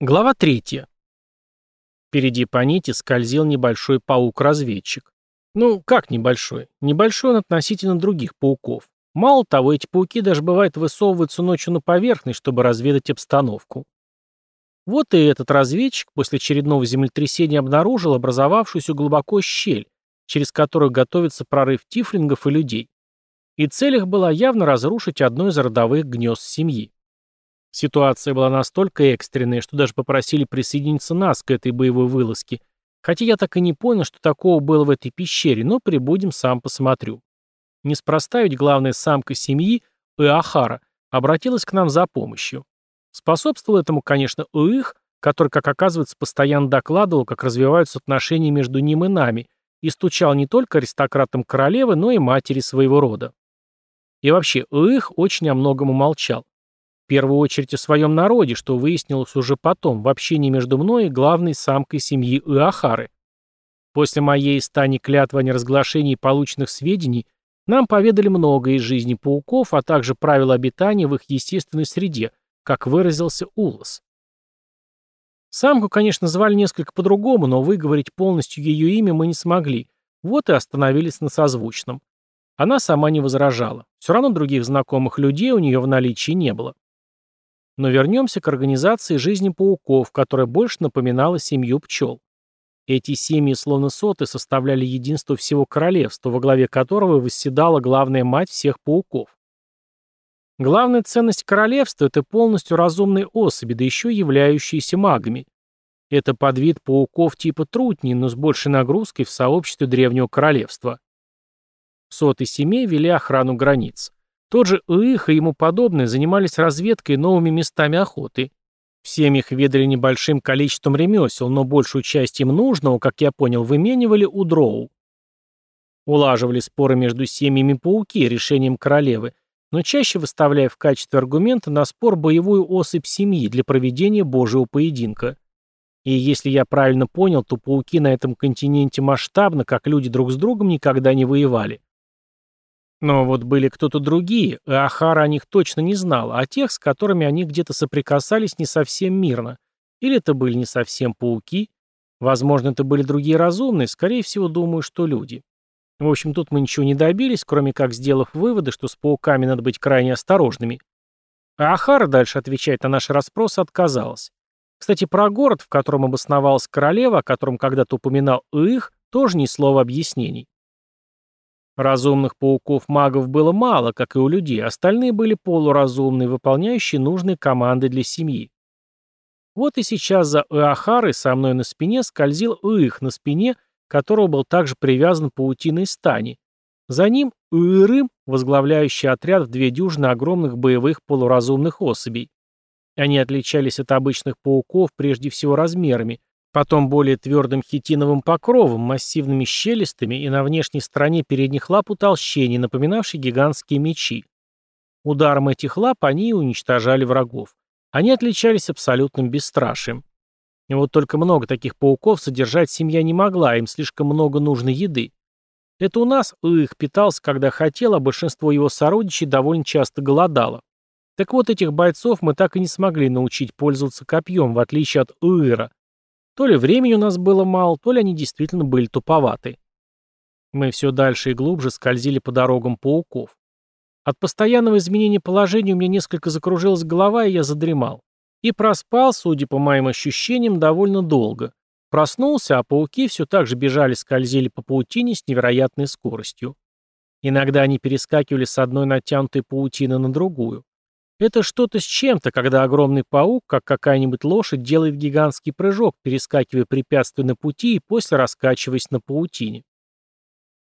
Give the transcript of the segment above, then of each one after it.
Глава третья. Впереди по нити скользил небольшой паук-разведчик. Ну, как небольшой? Небольшой он относительно других пауков. Мало того, эти пауки даже бывает высовываются ночью на поверхность, чтобы разведать обстановку. Вот и этот разведчик после очередного землетрясения обнаружил образовавшуюся глубоко щель, через которую готовится прорыв тифлингов и людей. И цель их была явно разрушить одно из родовых гнезд семьи. Ситуация была настолько экстренная, что даже попросили присоединиться нас к этой боевой вылазке. Хотя я так и не понял, что такого было в этой пещере, но прибудем, сам посмотрю. Неспроста ведь главная самка семьи, Иохара, обратилась к нам за помощью. Способствовал этому, конечно, Уих, который, как оказывается, постоянно докладывал, как развиваются отношения между ним и нами, и стучал не только аристократам королевы, но и матери своего рода. И вообще, Уих очень о многом умолчал. В первую очередь о своем народе, что выяснилось уже потом, в общении между мной и главной самкой семьи Иохары. После моей стани клятвы о неразглашении полученных сведений нам поведали многое из жизни пауков, а также правила обитания в их естественной среде, как выразился Улас. Самку, конечно, звали несколько по-другому, но выговорить полностью ее имя мы не смогли, вот и остановились на созвучном. Она сама не возражала. Все равно других знакомых людей у нее в наличии не было. Но вернемся к организации жизни пауков, которая больше напоминала семью пчел. Эти семьи, словно соты, составляли единство всего королевства, во главе которого восседала главная мать всех пауков. Главная ценность королевства – это полностью разумные особи, да еще являющиеся магами. Это подвид пауков типа трутни, но с большей нагрузкой в сообществе древнего королевства. Соты семей вели охрану границ. Тот же Их и ему подобные занимались разведкой новыми местами охоты. В семьях ведали небольшим количеством ремесел, но большую часть им нужного, как я понял, выменивали у дроу. Улаживали споры между семьями пауки решением королевы, но чаще выставляя в качестве аргумента на спор боевую особь семьи для проведения божьего поединка. И если я правильно понял, то пауки на этом континенте масштабно, как люди друг с другом, никогда не воевали. Но вот были кто-то другие, и Ахара о них точно не знала, а тех, с которыми они где-то соприкасались не совсем мирно. Или это были не совсем пауки, возможно, это были другие разумные, скорее всего, думаю, что люди. В общем, тут мы ничего не добились, кроме как сделав выводы, что с пауками надо быть крайне осторожными. А Ахара дальше отвечать на наши расспросы отказалась. Кстати, про город, в котором обосновалась королева, о котором когда-то упоминал их, тоже ни слова объяснений. Разумных пауков-магов было мало, как и у людей, остальные были полуразумные, выполняющие нужные команды для семьи. Вот и сейчас за Эахарой со мной на спине скользил Их на спине, которого был также привязан паутиной стани. За ним Уирым, возглавляющий отряд в две дюжины огромных боевых полуразумных особей. Они отличались от обычных пауков прежде всего размерами, Потом более твердым хитиновым покровом, массивными щелистыми и на внешней стороне передних лап утолщений, напоминавшие гигантские мечи. Ударом этих лап они уничтожали врагов. Они отличались абсолютным бесстрашием. И вот только много таких пауков содержать семья не могла, им слишком много нужной еды. Это у нас их питался, когда хотел, а большинство его сородичей довольно часто голодало. Так вот, этих бойцов мы так и не смогли научить пользоваться копьем, в отличие от Уира, то ли времени у нас было мало, то ли они действительно были туповаты. Мы все дальше и глубже скользили по дорогам пауков. От постоянного изменения положения у меня несколько закружилась голова, и я задремал. И проспал, судя по моим ощущениям, довольно долго. Проснулся, а пауки все так же бежали, скользили по паутине с невероятной скоростью. Иногда они перескакивали с одной натянутой паутины на другую. Это что-то с чем-то, когда огромный паук, как какая-нибудь лошадь, делает гигантский прыжок, перескакивая препятствия на пути и после раскачиваясь на паутине.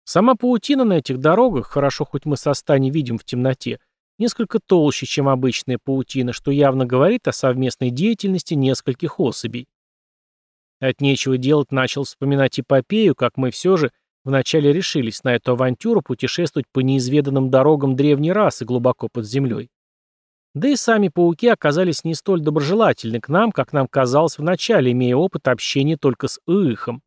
Сама паутина на этих дорогах, хорошо хоть мы со ста не видим в темноте, несколько толще, чем обычная паутина, что явно говорит о совместной деятельности нескольких особей. От нечего делать начал вспоминать эпопею, как мы все же вначале решились на эту авантюру путешествовать по неизведанным дорогам древней расы глубоко под землей. Да и сами пауки оказались не столь доброжелательны к нам, как нам казалось вначале, имея опыт общения только с Ихом.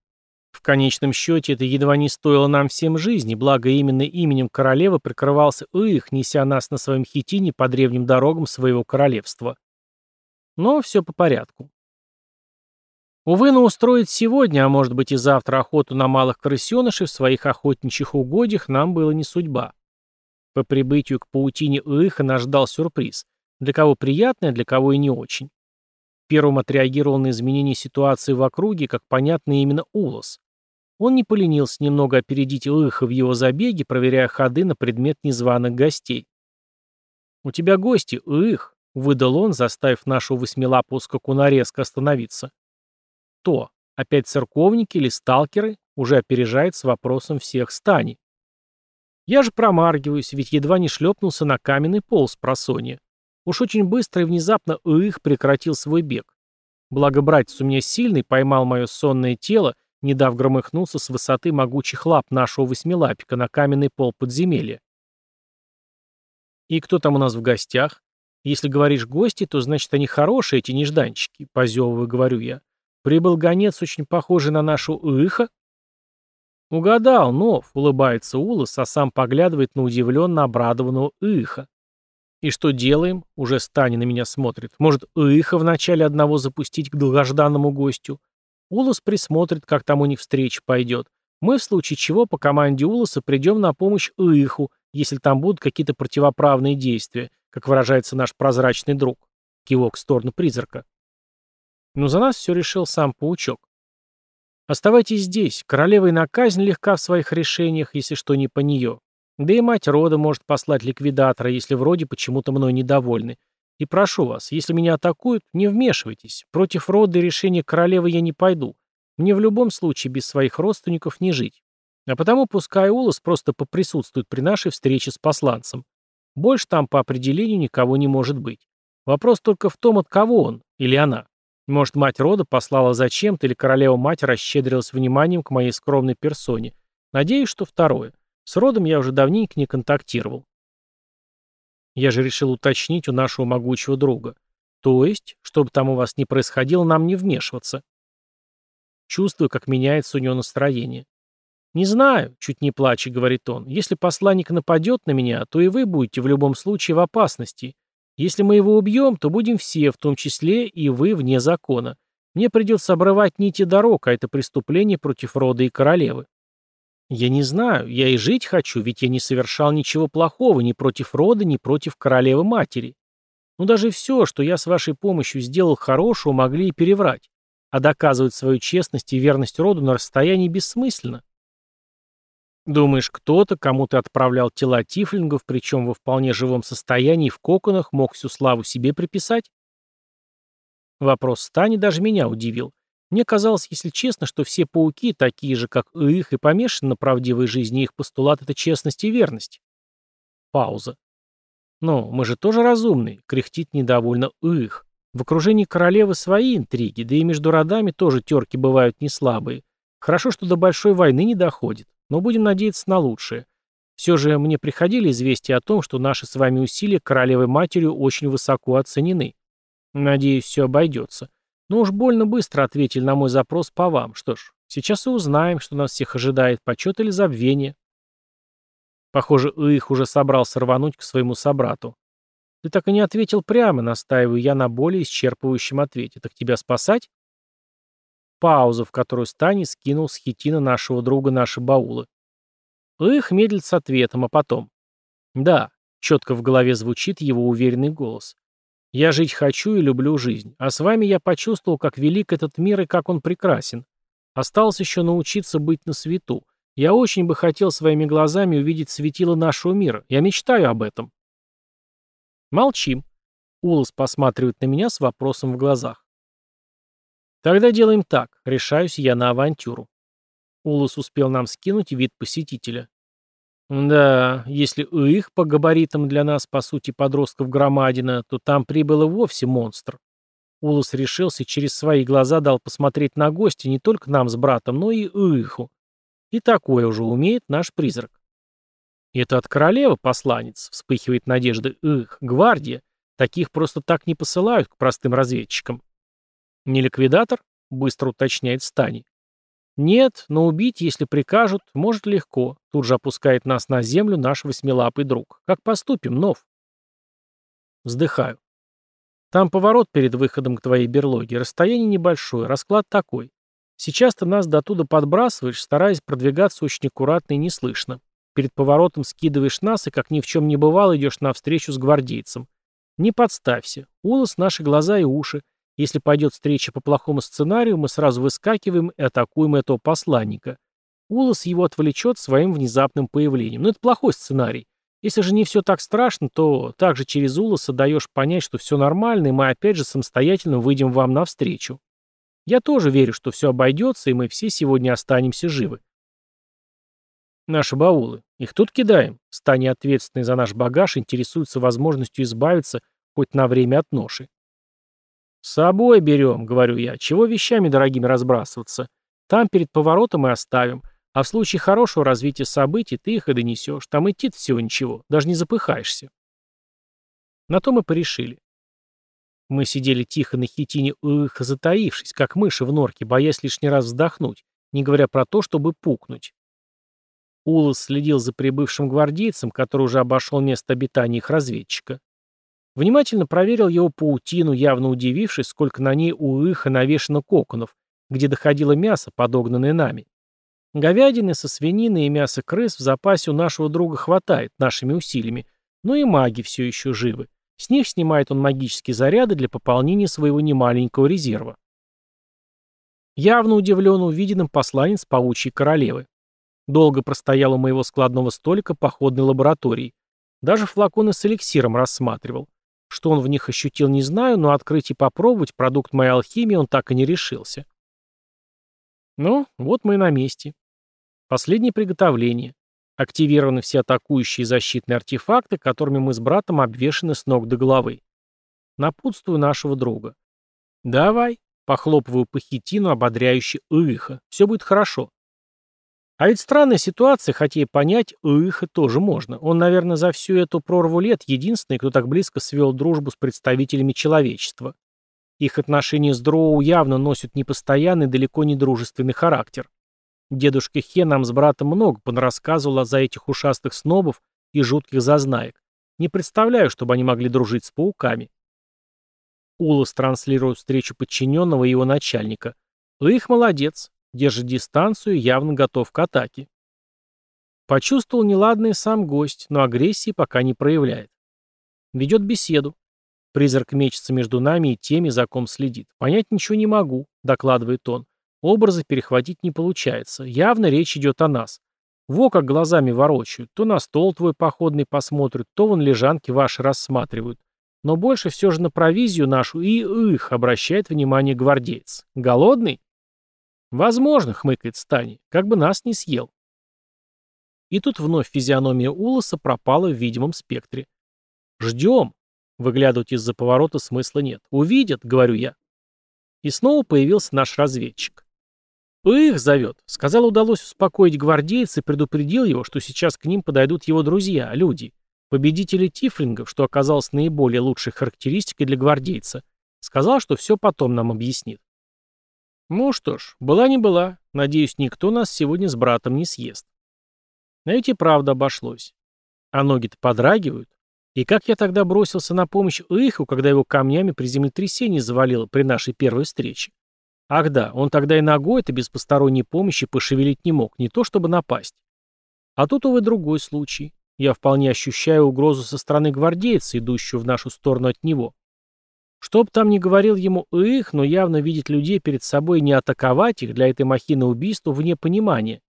В конечном счете это едва не стоило нам всем жизни, благо именно именем королевы прикрывался Их, неся нас на своем хитине по древним дорогам своего королевства. Но все по порядку. Увы, но устроить сегодня, а может быть и завтра охоту на малых крысенышей в своих охотничьих угодьях нам было не судьба. По прибытию к паутине Иха нас ждал сюрприз. Для кого приятный, а для кого и не очень. Первым отреагировал на изменение ситуации в округе, как понятно именно Улос. Он не поленился немного опередить Иха в его забеге, проверяя ходы на предмет незваных гостей. «У тебя гости, Их», — выдал он, заставив нашего восьмилапого скакуна резко остановиться. «То, опять церковники или сталкеры?» уже опережает с вопросом всех стани. Я же промаргиваюсь, ведь едва не шлепнулся на каменный пол с просонья. Уж очень быстро и внезапно Их прекратил свой бег. Благо братец у меня сильный, поймал мое сонное тело, не дав громыхнуться с высоты могучих лап нашего восьмилапика на каменный пол подземелья. «И кто там у нас в гостях? Если говоришь гости, то значит они хорошие, эти нежданчики», — позевываю, говорю я. «Прибыл гонец, очень похожий на нашу Иха?» «Угадал, Нов», — улыбается Улас, а сам поглядывает на удивленно обрадованного Иха. «И что делаем?» — уже Стани на меня смотрит. «Может, Иха вначале одного запустить к долгожданному гостю? Улас присмотрит, как там у них встреча пойдет. Мы, в случае чего, по команде Уласа придем на помощь Иху, если там будут какие-то противоправные действия, как выражается наш прозрачный друг». Кивок в сторону призрака. Но за нас все решил сам паучок. «Оставайтесь здесь. Королева и на казнь легка в своих решениях, если что не по нее. Да и мать рода может послать ликвидатора, если вроде почему-то мной недовольны. И прошу вас, если меня атакуют, не вмешивайтесь. Против рода и решения королевы я не пойду. Мне в любом случае без своих родственников не жить. А потому пускай Улас просто поприсутствует при нашей встрече с посланцем. Больше там по определению никого не может быть. Вопрос только в том, от кого он или она. Может, мать рода послала зачем-то, или королева-мать расщедрилась вниманием к моей скромной персоне. Надеюсь, что второе. С родом я уже давненько не контактировал. Я же решил уточнить у нашего могучего друга. То есть, что бы там у вас ни происходило, нам не вмешиваться. Чувствую, как меняется у него настроение. «Не знаю», — чуть не плача, говорит он. «Если посланник нападет на меня, то и вы будете в любом случае в опасности. Если мы его убьем, то будем все, в том числе и вы, вне закона. Мне придется обрывать нити дорог, а это преступление против рода и королевы. Я не знаю, я и жить хочу, ведь я не совершал ничего плохого ни против рода, ни против королевы-матери. Но даже все, что я с вашей помощью сделал хорошего, могли и переврать. А доказывать свою честность и верность роду на расстоянии бессмысленно. Думаешь, кто-то, кому ты отправлял тела тифлингов, причем во вполне живом состоянии, в коконах, мог всю славу себе приписать? Вопрос Стани даже меня удивил. Мне казалось, если честно, что все пауки, такие же, как и их, и помешаны на правдивой жизни, их постулат — это честность и верность. Пауза. Но мы же тоже разумные, кряхтит недовольно их. В окружении королевы свои интриги, да и между родами тоже терки бывают не слабые. Хорошо, что до большой войны не доходит, но будем надеяться на лучшее. Все же мне приходили известия о том, что наши с вами усилия королевой-матерью очень высоко оценены. Надеюсь, все обойдется. Но уж больно быстро ответили на мой запрос по вам. Что ж, сейчас и узнаем, что нас всех ожидает, почет или забвение. Похоже, их уже собрался рвануть к своему собрату. Ты так и не ответил прямо, настаиваю я на более исчерпывающем ответе. Так тебя спасать? Пауза, в которую Стани скинул с хитина нашего друга наши баулы. Их медлит с ответом, а потом. Да, четко в голове звучит его уверенный голос. Я жить хочу и люблю жизнь. А с вами я почувствовал, как велик этот мир и как он прекрасен. Осталось еще научиться быть на свету. Я очень бы хотел своими глазами увидеть светило нашего мира. Я мечтаю об этом. Молчим. Улас посматривает на меня с вопросом в глазах. Тогда делаем так. Решаюсь я на авантюру. Улас успел нам скинуть вид посетителя. Да, если у их по габаритам для нас, по сути, подростков громадина, то там прибыл и вовсе монстр. Улус решился и через свои глаза дал посмотреть на гостя не только нам с братом, но и Уиху. И такое уже умеет наш призрак. «Это от королевы посланец», — вспыхивает надежда Их, гвардия. Таких просто так не посылают к простым разведчикам. «Не ликвидатор?» — быстро уточняет Стани. Нет, но убить, если прикажут, может легко. Тут же опускает нас на землю наш восьмилапый друг. Как поступим, Нов? Вздыхаю. Там поворот перед выходом к твоей берлоге. Расстояние небольшое, расклад такой. Сейчас ты нас до туда подбрасываешь, стараясь продвигаться очень аккуратно и неслышно. Перед поворотом скидываешь нас и, как ни в чем не бывало, идешь навстречу с гвардейцем. Не подставься. Улос — наши глаза и уши. Если пойдет встреча по плохому сценарию, мы сразу выскакиваем и атакуем этого посланника. Улос его отвлечет своим внезапным появлением. Но это плохой сценарий. Если же не все так страшно, то также через Улоса даешь понять, что все нормально, и мы опять же самостоятельно выйдем вам навстречу. Я тоже верю, что все обойдется, и мы все сегодня останемся живы. Наши баулы. Их тут кидаем. Стани ответственный за наш багаж интересуется возможностью избавиться хоть на время от ноши. «С собой берем», — говорю я. «Чего вещами дорогими разбрасываться? Там перед поворотом и оставим. А в случае хорошего развития событий ты их и донесешь. Там идти всего ничего, даже не запыхаешься». На то мы порешили. Мы сидели тихо на хитине, их затаившись, как мыши в норке, боясь лишний раз вздохнуть, не говоря про то, чтобы пукнуть. Улас следил за прибывшим гвардейцем, который уже обошел место обитания их разведчика. Внимательно проверил его паутину, явно удивившись, сколько на ней у Иха навешано коконов, где доходило мясо, подогнанное нами. Говядины со свининой и мяса крыс в запасе у нашего друга хватает, нашими усилиями, но и маги все еще живы. С них снимает он магические заряды для пополнения своего немаленького резерва. Явно удивлен увиденным посланец паучьей королевы. Долго простоял у моего складного столика походной лаборатории. Даже флаконы с эликсиром рассматривал. Что он в них ощутил, не знаю, но открыть и попробовать продукт моей алхимии он так и не решился. Ну, вот мы и на месте. Последнее приготовление. Активированы все атакующие защитные артефакты, которыми мы с братом обвешаны с ног до головы. Напутствую нашего друга. «Давай», — похлопываю по хитину, ободряюще «Ыха, все будет хорошо». А ведь странная ситуация, хотя и понять Уиха тоже можно. Он, наверное, за всю эту прорву лет единственный, кто так близко свел дружбу с представителями человечества. Их отношения с Дроу явно носят непостоянный, далеко не дружественный характер. Дедушка Хе нам с братом много понарассказывал за этих ушастых снобов и жутких зазнаек. Не представляю, чтобы они могли дружить с пауками. Улас транслирует встречу подчиненного и его начальника. Их молодец. Держит дистанцию, явно готов к атаке. Почувствовал неладное сам гость, но агрессии пока не проявляет. Ведет беседу. Призрак мечется между нами и теми, за ком следит. Понять ничего не могу, докладывает он. Образы перехватить не получается. Явно речь идет о нас. Во как глазами ворочают. То на стол твой походный посмотрят, то вон лежанки ваши рассматривают. Но больше все же на провизию нашу и их обращает внимание гвардеец. Голодный? «Возможно», — хмыкает Стани, — «как бы нас не съел». И тут вновь физиономия Улоса пропала в видимом спектре. «Ждем». Выглядывать из-за поворота смысла нет. «Увидят», — говорю я. И снова появился наш разведчик. «Их зовет», — сказал, удалось успокоить гвардейца и предупредил его, что сейчас к ним подойдут его друзья, люди, победители тифлингов, что оказалось наиболее лучшей характеристикой для гвардейца. Сказал, что все потом нам объяснит. Ну что ж, была не была. Надеюсь, никто нас сегодня с братом не съест. Но ведь и правда обошлось. А ноги-то подрагивают. И как я тогда бросился на помощь Иху, когда его камнями при землетрясении завалило при нашей первой встрече? Ах да, он тогда и ногой-то без посторонней помощи пошевелить не мог, не то чтобы напасть. А тут, увы, другой случай. Я вполне ощущаю угрозу со стороны гвардейца, идущую в нашу сторону от него. Что бы там ни говорил ему их, но явно видит людей перед собой не атаковать их для этой махины убийства вне понимания.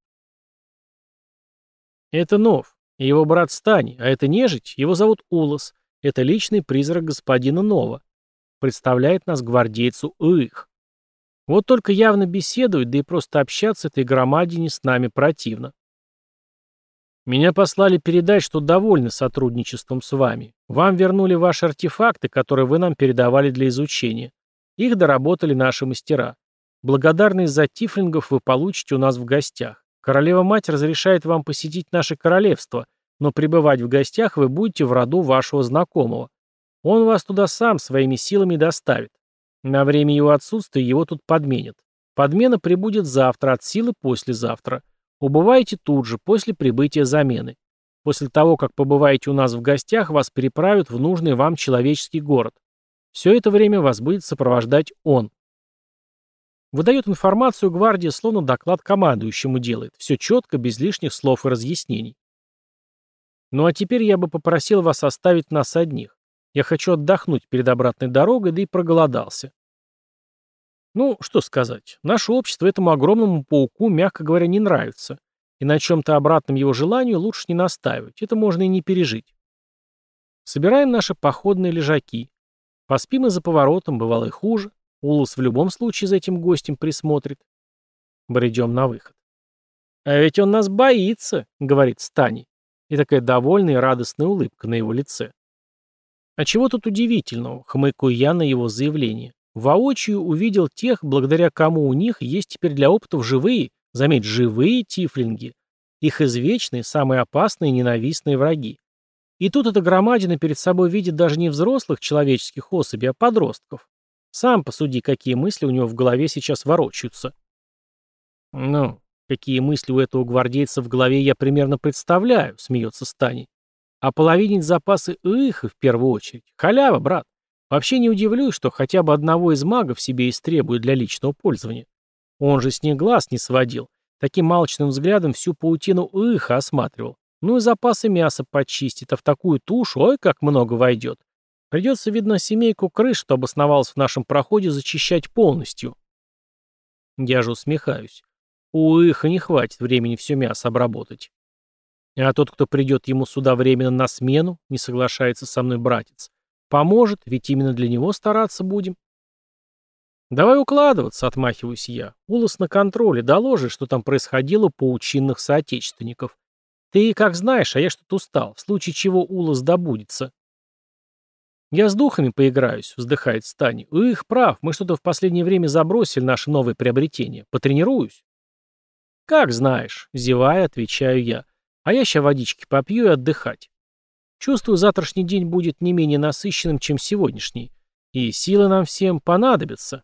Это Нов, его брат Стани, а это нежить, его зовут Улос, это личный призрак господина Нова. Представляет нас гвардейцу их. Вот только явно беседует, да и просто общаться этой громадине с нами противно. Меня послали передать, что довольны сотрудничеством с вами. Вам вернули ваши артефакты, которые вы нам передавали для изучения. Их доработали наши мастера. Благодарность за тифлингов вы получите у нас в гостях. Королева-мать разрешает вам посетить наше королевство, но пребывать в гостях вы будете в роду вашего знакомого. Он вас туда сам своими силами доставит. На время его отсутствия его тут подменят. Подмена прибудет завтра, от силы послезавтра. Убываете тут же, после прибытия замены. После того, как побываете у нас в гостях, вас переправят в нужный вам человеческий город. Все это время вас будет сопровождать он. Выдает информацию гвардия, словно доклад командующему делает. Все четко, без лишних слов и разъяснений. Ну а теперь я бы попросил вас оставить нас одних. Я хочу отдохнуть перед обратной дорогой, да и проголодался. Ну, что сказать. Наше общество этому огромному пауку, мягко говоря, не нравится. И на чем-то обратном его желанию лучше не настаивать. Это можно и не пережить. Собираем наши походные лежаки. Поспим и за поворотом, бывало и хуже. Улус в любом случае за этим гостем присмотрит. Бредем на выход. «А ведь он нас боится», — говорит Стани. И такая довольная и радостная улыбка на его лице. А чего тут удивительного, хмыкаю я на его заявление. Воочию увидел тех, благодаря кому у них есть теперь для опытов живые, заметь, живые тифлинги. Их извечные, самые опасные ненавистные враги. И тут эта громадина перед собой видит даже не взрослых человеческих особей, а подростков. Сам посуди, какие мысли у него в голове сейчас ворочаются. Ну, какие мысли у этого гвардейца в голове я примерно представляю, смеется Стани. А половинить запасы их в первую очередь. Халява, брат. Вообще не удивлюсь, что хотя бы одного из магов себе истребуют для личного пользования. Он же с них глаз не сводил. Таким малочным взглядом всю паутину их осматривал. Ну и запасы мяса почистит, а в такую тушу, ой, как много войдет. Придется, видно, семейку крыс, что обосновалась в нашем проходе, зачищать полностью. Я же усмехаюсь. У их не хватит времени все мясо обработать. А тот, кто придет ему сюда временно на смену, не соглашается со мной братец, поможет, ведь именно для него стараться будем. Давай укладываться, отмахиваюсь я. Улос на контроле, доложи, что там происходило по учинных соотечественников. Ты как знаешь, а я что-то устал, в случае чего Улос добудется. «Я с духами поиграюсь», — вздыхает Стани. «Их прав, мы что-то в последнее время забросили наши новые приобретения. Потренируюсь». «Как знаешь», — зевая, отвечаю я. «А я ща водички попью и отдыхать. Чувствую, завтрашний день будет не менее насыщенным, чем сегодняшний. И силы нам всем понадобятся».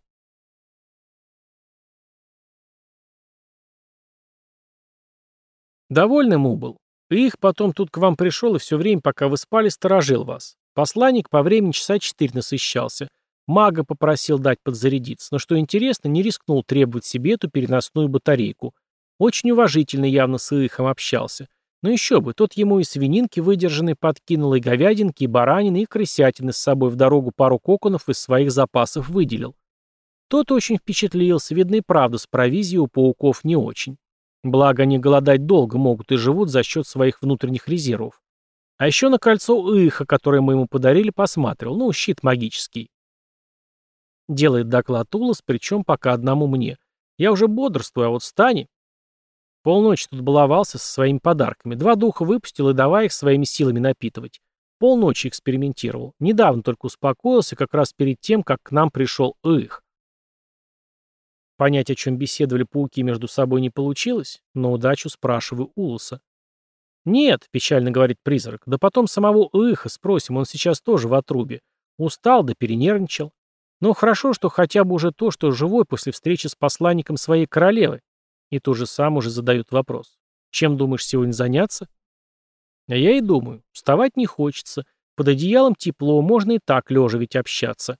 Довольным убыл. Их потом тут к вам пришел и все время, пока вы спали, сторожил вас. Посланник по времени часа четыре насыщался. Мага попросил дать подзарядиться, но, что интересно, не рискнул требовать себе эту переносную батарейку. Очень уважительно явно с Ихом общался. Но еще бы, тот ему и свининки выдержанные подкинул, и говядинки, и баранины, и крысятины с собой в дорогу пару коконов из своих запасов выделил. Тот очень впечатлился, видно и правда, с провизией у пауков не очень. Благо они голодать долго могут и живут за счет своих внутренних резервов. А еще на кольцо Иха, которое мы ему подарили, посматривал. Ну, щит магический. Делает доклад Улас, причем пока одному мне. Я уже бодрствую, а вот Стани... Полночи тут баловался со своими подарками. Два духа выпустил и давай их своими силами напитывать. Полночи экспериментировал. Недавно только успокоился, как раз перед тем, как к нам пришел Их. Понять, о чем беседовали пауки между собой не получилось, но удачу спрашиваю Улуса. «Нет», — печально говорит призрак, — «да потом самого Иха спросим, он сейчас тоже в отрубе. Устал да перенервничал. Но хорошо, что хотя бы уже то, что живой после встречи с посланником своей королевы». И то же сам уже задают вопрос. «Чем думаешь сегодня заняться?» А я и думаю, вставать не хочется. Под одеялом тепло, можно и так лежа ведь общаться.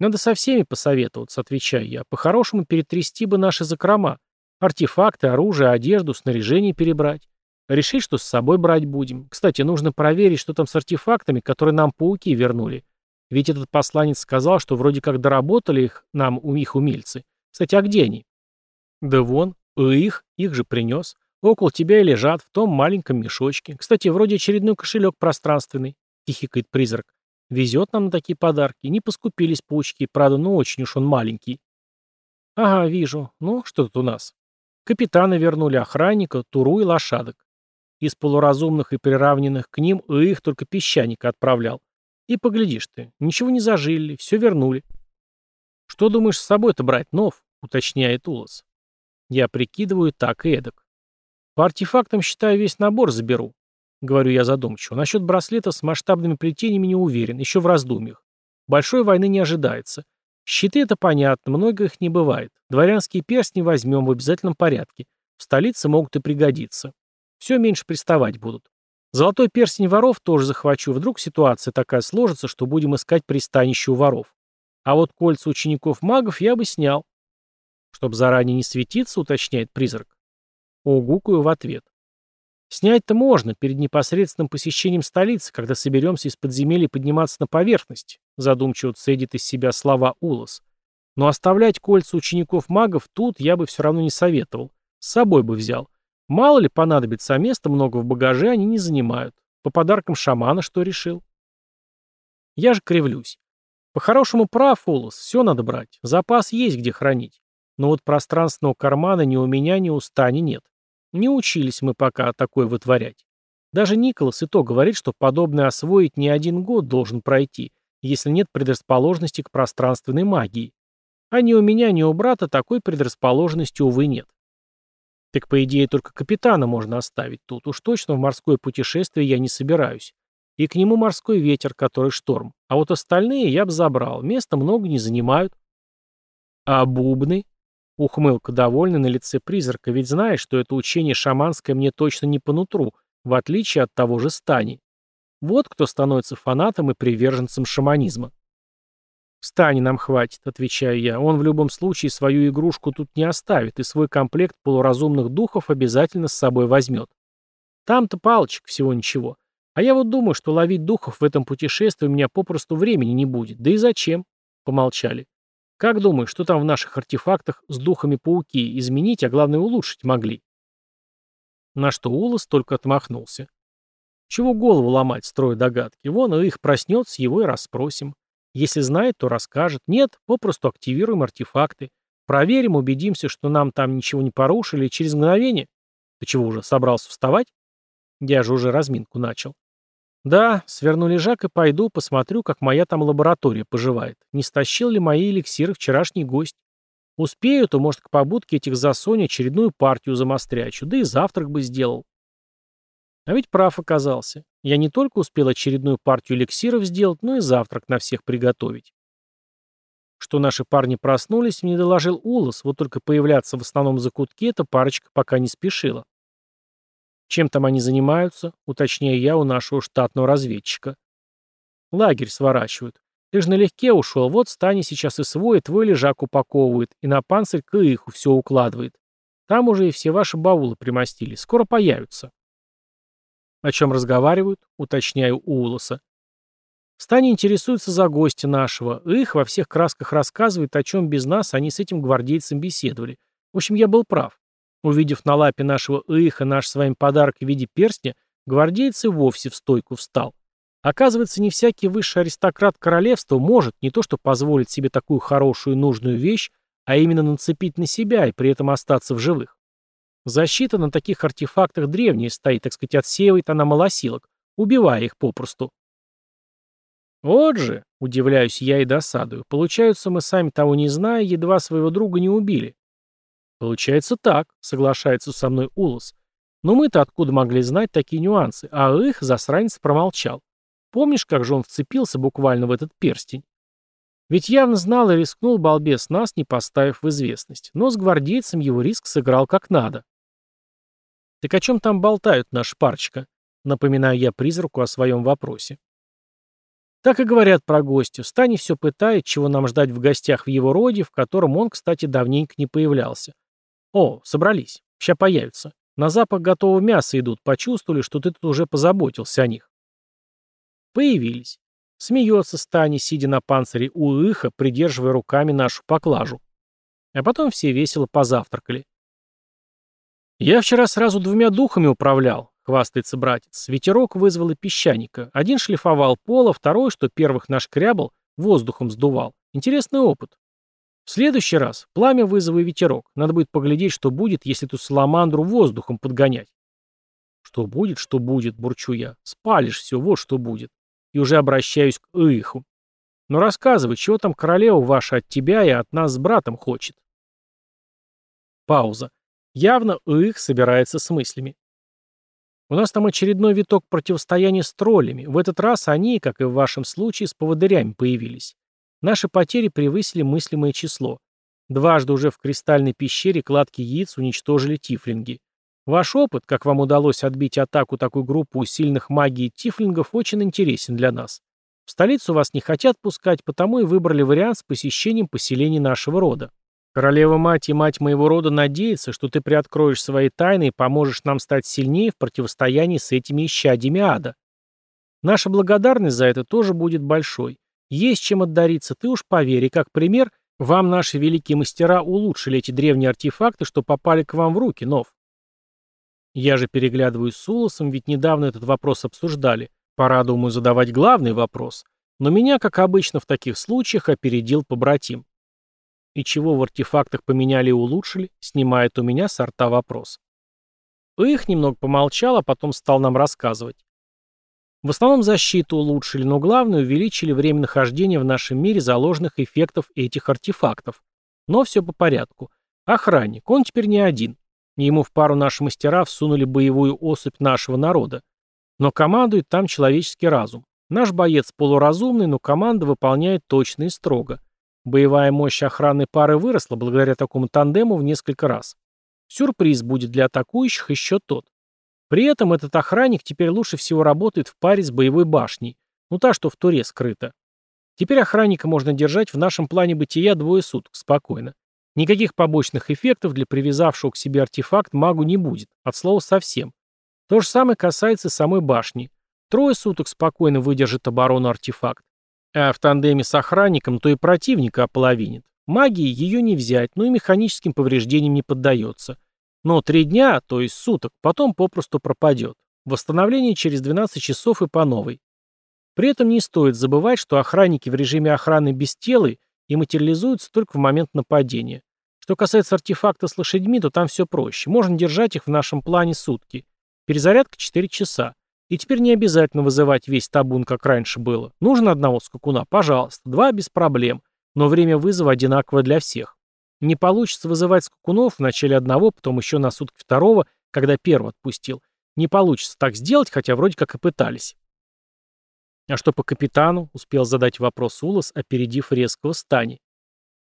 Надо со всеми посоветоваться, отвечаю я. По-хорошему перетрясти бы наши закрома. Артефакты, оружие, одежду, снаряжение перебрать. Решить, что с собой брать будем. Кстати, нужно проверить, что там с артефактами, которые нам пауки вернули. Ведь этот посланец сказал, что вроде как доработали их нам у их умельцы. Кстати, а где они? Да вон, их, их же принес. Около тебя и лежат, в том маленьком мешочке. Кстати, вроде очередной кошелек пространственный, хихикает призрак. Везет нам на такие подарки. Не поскупились паучки, правда, ну очень уж он маленький. Ага, вижу. Ну, что тут у нас? Капитана вернули, охранника, туру и лошадок. Из полуразумных и приравненных к ним их только песчаника отправлял. И поглядишь ты, ничего не зажили, все вернули. Что думаешь с собой-то брать, Нов? Уточняет Улас. Я прикидываю так и эдак. По артефактам, считаю, весь набор заберу. Говорю я задумчиво. Насчет браслета с масштабными плетениями не уверен, еще в раздумьях. Большой войны не ожидается. Щиты это понятно, много их не бывает. Дворянские перстни возьмем в обязательном порядке. В столице могут и пригодиться. Все меньше приставать будут. Золотой перстень воров тоже захвачу, вдруг ситуация такая сложится, что будем искать пристанище у воров. А вот кольца учеников магов я бы снял. Чтоб заранее не светиться, уточняет призрак. Угукаю в ответ. Снять-то можно перед непосредственным посещением столицы, когда соберемся из подземелья подниматься на поверхность, задумчиво цедит из себя слова Улос. Но оставлять кольца учеников магов тут я бы все равно не советовал. С собой бы взял. Мало ли понадобится, а места много в багаже они не занимают. По подаркам шамана что решил? Я же кривлюсь. По-хорошему прав, Улос, все надо брать. Запас есть где хранить. Но вот пространственного кармана ни у меня, ни у Стани нет. Не учились мы пока такое вытворять. Даже Николас и то говорит, что подобное освоить не один год должен пройти, если нет предрасположенности к пространственной магии. А ни у меня, ни у брата такой предрасположенности, увы, нет. Так, по идее, только капитана можно оставить тут. Уж точно в морское путешествие я не собираюсь. И к нему морской ветер, который шторм. А вот остальные я бы забрал. Места много не занимают. А бубны? Ухмылка довольна на лице призрака, ведь знаешь, что это учение шаманское мне точно не по нутру, в отличие от того же Стани. Вот кто становится фанатом и приверженцем шаманизма. «Стани нам хватит», — отвечаю я. «Он в любом случае свою игрушку тут не оставит и свой комплект полуразумных духов обязательно с собой возьмет. Там-то палочек всего ничего. А я вот думаю, что ловить духов в этом путешествии у меня попросту времени не будет. Да и зачем?» Помолчали. Как думаешь, что там в наших артефактах с духами пауки изменить, а главное улучшить могли? На что Улас только отмахнулся. Чего голову ломать, строя догадки? Вон, их проснется, его и расспросим. Если знает, то расскажет. Нет, попросту активируем артефакты. Проверим, убедимся, что нам там ничего не порушили, и через мгновение... Ты чего уже, собрался вставать? Я же уже разминку начал. Да, сверну лежак и пойду, посмотрю, как моя там лаборатория поживает. Не стащил ли мои эликсиры вчерашний гость? Успею, то, может, к побудке этих засонь очередную партию замострячу, да и завтрак бы сделал. А ведь прав оказался. Я не только успел очередную партию эликсиров сделать, но и завтрак на всех приготовить. Что наши парни проснулись, мне доложил Улас, вот только появляться в основном за кутке эта парочка пока не спешила. Чем там они занимаются, уточняю я у нашего штатного разведчика. Лагерь сворачивают. Ты же налегке ушел, вот Стани сейчас и свой, и твой лежак упаковывает, и на панцирь к иху все укладывает. Там уже и все ваши баулы примостили, скоро появятся. О чем разговаривают, уточняю у Улоса. Стани интересуется за гостя нашего, их во всех красках рассказывает, о чем без нас они с этим гвардейцем беседовали. В общем, я был прав. Увидев на лапе нашего Иха наш с вами подарок в виде перстня, гвардейец и вовсе в стойку встал. Оказывается, не всякий высший аристократ королевства может не то что позволить себе такую хорошую нужную вещь, а именно нацепить на себя и при этом остаться в живых. Защита на таких артефактах древняя стоит, так сказать, отсеивает она малосилок, убивая их попросту. Вот же, удивляюсь я и досадую, получается, мы сами того не зная, едва своего друга не убили. Получается так, соглашается со мной Улос. Но мы-то откуда могли знать такие нюансы, а их засранец промолчал. Помнишь, как же он вцепился буквально в этот перстень? Ведь явно знал и рискнул балбес нас, не поставив в известность. Но с гвардейцем его риск сыграл как надо. Так о чем там болтают наш парочка? Напоминаю я призраку о своем вопросе. Так и говорят про гостя. Стани все пытает, чего нам ждать в гостях в его роде, в котором он, кстати, давненько не появлялся. «О, собрались. Сейчас появятся. На запах готового мяса идут. Почувствовали, что ты тут уже позаботился о них». Появились. Смеется Стани, сидя на панцире у иха, придерживая руками нашу поклажу. А потом все весело позавтракали. «Я вчера сразу двумя духами управлял», — хвастается братец. Ветерок вызвал и песчаника. Один шлифовал пол, а второй, что первых наш крябл, воздухом сдувал. Интересный опыт. В следующий раз пламя вызову и ветерок. Надо будет поглядеть, что будет, если эту саламандру воздухом подгонять. Что будет, что будет, бурчу я. Спалишь все, вот что будет. И уже обращаюсь к Иху. Но рассказывай, чего там королева ваша от тебя и от нас с братом хочет? Пауза. Явно Их собирается с мыслями. У нас там очередной виток противостояния с троллями. В этот раз они, как и в вашем случае, с поводырями появились. Наши потери превысили мыслимое число. Дважды уже в кристальной пещере кладки яиц уничтожили тифлинги. Ваш опыт, как вам удалось отбить атаку такой группы усиленных магией тифлингов, очень интересен для нас. В столицу вас не хотят пускать, потому и выбрали вариант с посещением поселений нашего рода. Королева-мать и мать моего рода надеется, что ты приоткроешь свои тайны и поможешь нам стать сильнее в противостоянии с этими исчадьями ада. Наша благодарность за это тоже будет большой. Есть чем отдариться, ты уж поверь, как пример, вам наши великие мастера улучшили эти древние артефакты, что попали к вам в руки, Нов. Я же переглядываюсь с Улосом, ведь недавно этот вопрос обсуждали. Пора, думаю, задавать главный вопрос. Но меня, как обычно в таких случаях, опередил побратим. И чего в артефактах поменяли и улучшили, снимает у меня сорта вопрос. Их немного помолчал, а потом стал нам рассказывать. В основном защиту улучшили, но главное увеличили время нахождения в нашем мире заложенных эффектов этих артефактов. Но все по порядку. Охранник, он теперь не один. Ему в пару наши мастера всунули боевую особь нашего народа. Но командует там человеческий разум. Наш боец полуразумный, но команда выполняет точно и строго. Боевая мощь охранной пары выросла благодаря такому тандему в несколько раз. Сюрприз будет для атакующих еще тот. При этом этот охранник теперь лучше всего работает в паре с боевой башней, ну та, что в туре скрыта. Теперь охранника можно держать в нашем плане бытия двое суток, спокойно. Никаких побочных эффектов для привязавшего к себе артефакт магу не будет, от слова совсем. То же самое касается самой башни. Трое суток спокойно выдержит оборону артефакт. А в тандеме с охранником то и противника ополовинит. Магии ее не взять, но и механическим повреждениям не поддается. Но три дня, то есть суток, потом попросту пропадет. Восстановление через 12 часов и по новой. При этом не стоит забывать, что охранники в режиме охраны без тела и материализуются только в момент нападения. Что касается артефакта с лошадьми, то там все проще. Можно держать их в нашем плане сутки. Перезарядка 4 часа. И теперь не обязательно вызывать весь табун, как раньше было. Нужно одного скакуна? Пожалуйста. Два без проблем. Но время вызова одинаково для всех. Не получится вызывать скакунов в начале одного, потом еще на сутки второго, когда первого отпустил. Не получится так сделать, хотя вроде как и пытались. А что по капитану? Успел задать вопрос Улас, опередив резкого стани.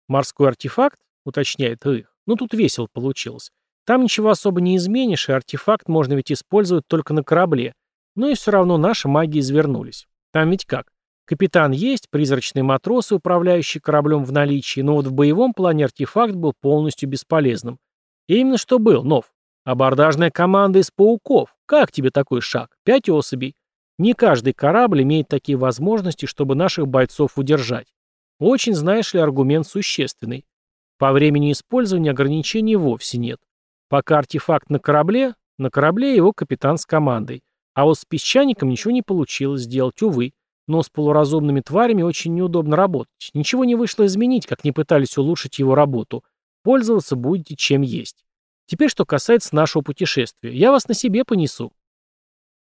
Морской артефакт? Уточняет их. Ну тут весело получилось. Там ничего особо не изменишь, и артефакт можно ведь использовать только на корабле. Но и все равно наши маги извернулись. Там ведь как? Капитан есть, призрачные матросы, управляющие кораблем в наличии, но вот в боевом плане артефакт был полностью бесполезным. И именно что был, Нов. Абордажная команда из пауков. Как тебе такой шаг? Пять особей. Не каждый корабль имеет такие возможности, чтобы наших бойцов удержать. Очень, знаешь ли, аргумент существенный. По времени использования ограничений вовсе нет. Пока артефакт на корабле, на корабле его капитан с командой. А вот с песчаником ничего не получилось сделать, увы. Но с полуразумными тварями очень неудобно работать. Ничего не вышло изменить, как не пытались улучшить его работу. Пользоваться будете чем есть. Теперь, что касается нашего путешествия. Я вас на себе понесу.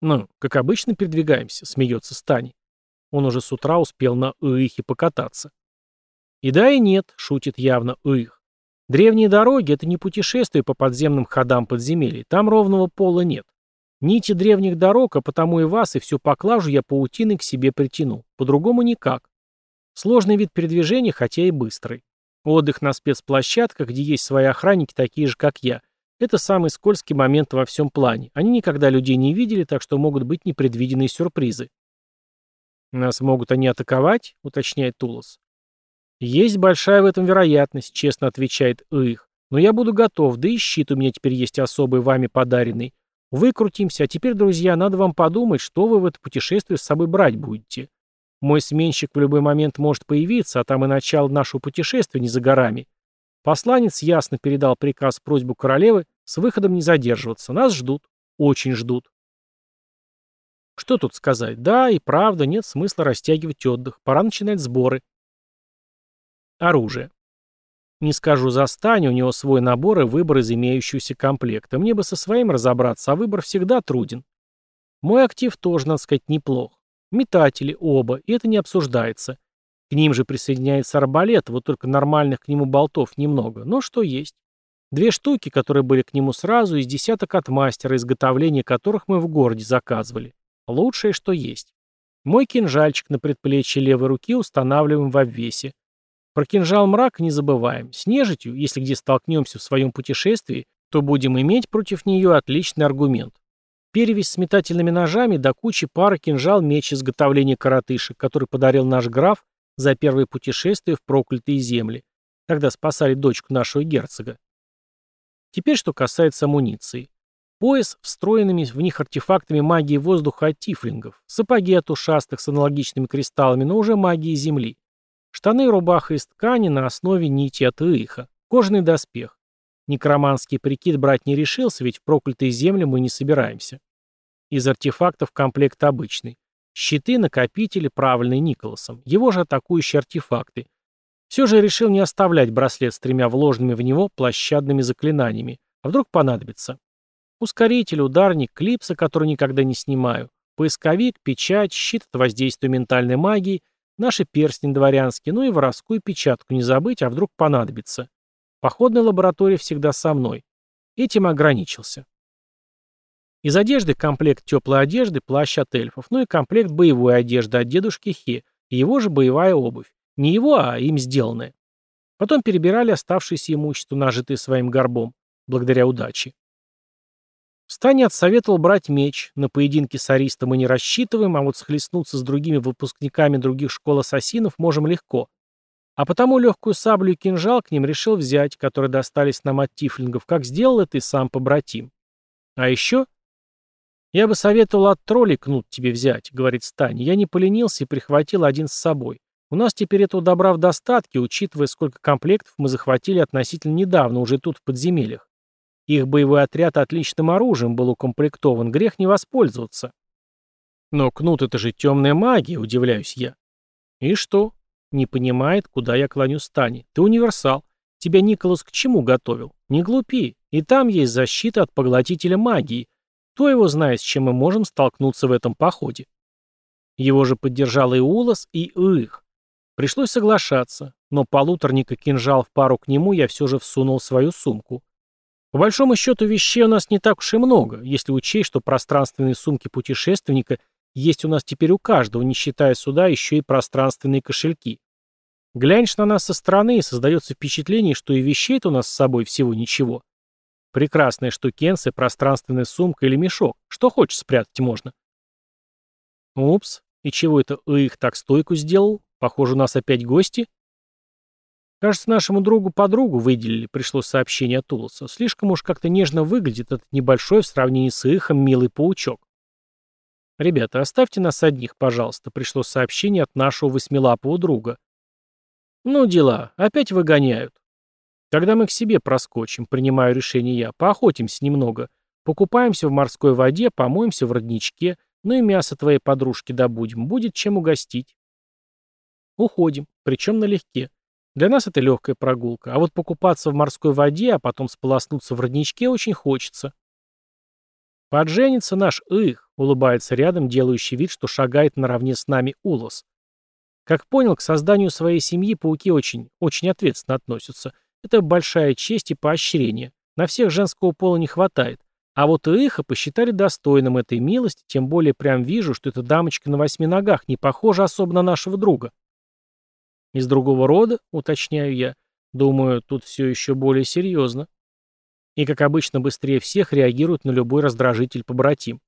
Ну, как обычно передвигаемся, смеется Стани. Он уже с утра успел на Уихе покататься. И да, и нет, шутит явно Уих. Древние дороги — это не путешествие по подземным ходам подземелий. Там ровного пола нет. Нити древних дорог, а потому и вас, и всю поклажу я паутиной к себе притяну. По-другому никак. Сложный вид передвижения, хотя и быстрый. Отдых на спецплощадках, где есть свои охранники, такие же, как я. Это самый скользкий момент во всем плане. Они никогда людей не видели, так что могут быть непредвиденные сюрпризы. «Нас могут они атаковать?» — уточняет Тулос. «Есть большая в этом вероятность», — честно отвечает Их. «Но я буду готов, да и щит у меня теперь есть особый вами подаренный. Выкрутимся, а теперь, друзья, надо вам подумать, что вы в это путешествие с собой брать будете. Мой сменщик в любой момент может появиться, а там и начало нашего путешествия не за горами. Посланец ясно передал приказ просьбу королевы с выходом не задерживаться. Нас ждут. Очень ждут. Что тут сказать? Да, и правда, нет смысла растягивать отдых. Пора начинать сборы. Оружие. Не скажу за Стань, у него свой набор и выбор из имеющегося комплекта. Мне бы со своим разобраться, а выбор всегда труден. Мой актив тоже, надо сказать, неплох. Метатели оба, и это не обсуждается. К ним же присоединяется арбалет, вот только нормальных к нему болтов немного, но что есть. Две штуки, которые были к нему сразу, из десяток от мастера, изготовления которых мы в городе заказывали. Лучшее, что есть. Мой кинжальчик на предплечье левой руки устанавливаем в обвесе. Про кинжал мрак не забываем. С нежитью, если где столкнемся в своем путешествии, то будем иметь против нее отличный аргумент. Перевесь с метательными ножами до кучи пары кинжал меч изготовления коротышек, который подарил наш граф за первое путешествие в проклятые земли, когда спасали дочку нашего герцога. Теперь что касается амуниции. Пояс, встроенными в них артефактами магии воздуха от тифлингов, сапоги от ушастых с аналогичными кристаллами, но уже магии земли, штаны и рубаха из ткани на основе нити от иха, кожаный доспех. Некроманский прикид брать не решился, ведь в проклятые земли мы не собираемся. Из артефактов комплект обычный. Щиты, накопители, правильные Николасом. Его же атакующие артефакты. Все же решил не оставлять браслет с тремя вложенными в него площадными заклинаниями. А вдруг понадобится. Ускоритель, ударник, клипсы, которые никогда не снимаю, поисковик, печать, щит от воздействия ментальной магии, наши перстни дворянские, ну и воровскую печатку не забыть, а вдруг понадобится. Походная лаборатория всегда со мной. Этим ограничился. Из одежды комплект теплой одежды, плащ от эльфов, ну и комплект боевой одежды от дедушки Хе, и его же боевая обувь. Не его, а им сделанная. Потом перебирали оставшееся имущество, нажитое своим горбом, благодаря удаче. Стани отсоветовал брать меч. На поединки с Аристом мы не рассчитываем, а вот схлестнуться с другими выпускниками других школ ассасинов можем легко. А потому легкую саблю и кинжал к ним решил взять, которые достались нам от тифлингов, как сделал это и сам побратим. А еще... «Я бы советовал от троллей кнут тебе взять», — говорит Стани. «Я не поленился и прихватил один с собой. У нас теперь этого добра в достатке, учитывая, сколько комплектов мы захватили относительно недавно, уже тут в подземельях. Их боевой отряд отличным оружием был укомплектован, грех не воспользоваться. Но кнут — это же темная магия, удивляюсь я. И что? Не понимает, куда я клоню стани. Ты универсал. Тебя Николас к чему готовил? Не глупи. И там есть защита от поглотителя магии. Кто его знает, с чем мы можем столкнуться в этом походе? Его же поддержал и Улас, и Их. Пришлось соглашаться, но полуторник и кинжал в пару к нему я все же всунул в свою сумку. По большому счету вещей у нас не так уж и много, если учесть, что пространственные сумки путешественника есть у нас теперь у каждого, не считая сюда еще и пространственные кошельки. Глянешь на нас со стороны, и создается впечатление, что и вещей-то у нас с собой всего ничего. Прекрасная штукенция, пространственная сумка или мешок. Что хочешь спрятать можно. Упс, и чего это их так стойку сделал? Похоже, у нас опять гости. Кажется, нашему другу-подругу выделили, пришло сообщение от Улоса. Слишком уж как-то нежно выглядит этот небольшой в сравнении с ихом милый паучок. «Ребята, оставьте нас одних, пожалуйста», — пришло сообщение от нашего восьмилапого друга. «Ну дела, опять выгоняют. Когда мы к себе проскочим, принимаю решение я, поохотимся немного, покупаемся в морской воде, помоемся в родничке, ну и мясо твоей подружки добудем, будет чем угостить». Уходим, причем налегке. Для нас это легкая прогулка, а вот покупаться в морской воде, а потом сполоснуться в родничке очень хочется. Подженится наш их, улыбается рядом, делающий вид, что шагает наравне с нами Улос. Как понял, к созданию своей семьи пауки очень, очень ответственно относятся. Это большая честь и поощрение. На всех женского пола не хватает. А вот Иха посчитали достойным этой милости, тем более прям вижу, что эта дамочка на восьми ногах не похожа особо на нашего друга. Из другого рода, уточняю я. Думаю, тут все еще более серьезно. И, как обычно, быстрее всех реагирует на любой раздражитель побратим.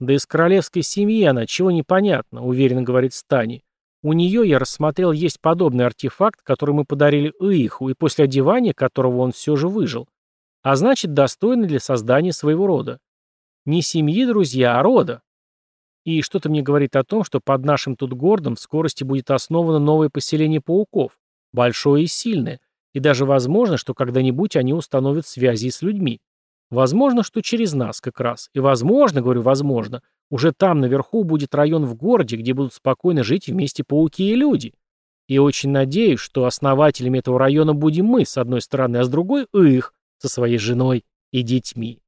Да из королевской семьи она, чего непонятно, уверенно говорит Стани. У нее, я рассмотрел, есть подобный артефакт, который мы подарили Ииху, и после одевания которого он все же выжил. А значит, достойный для создания своего рода. Не семьи, друзья, а рода. И что-то мне говорит о том, что под нашим тут городом в скорости будет основано новое поселение пауков, большое и сильное, и даже возможно, что когда-нибудь они установят связи с людьми. Возможно, что через нас как раз. И возможно, говорю, возможно, уже там наверху будет район в городе, где будут спокойно жить вместе пауки и люди. И очень надеюсь, что основателями этого района будем мы, с одной стороны, а с другой — их, со своей женой и детьми.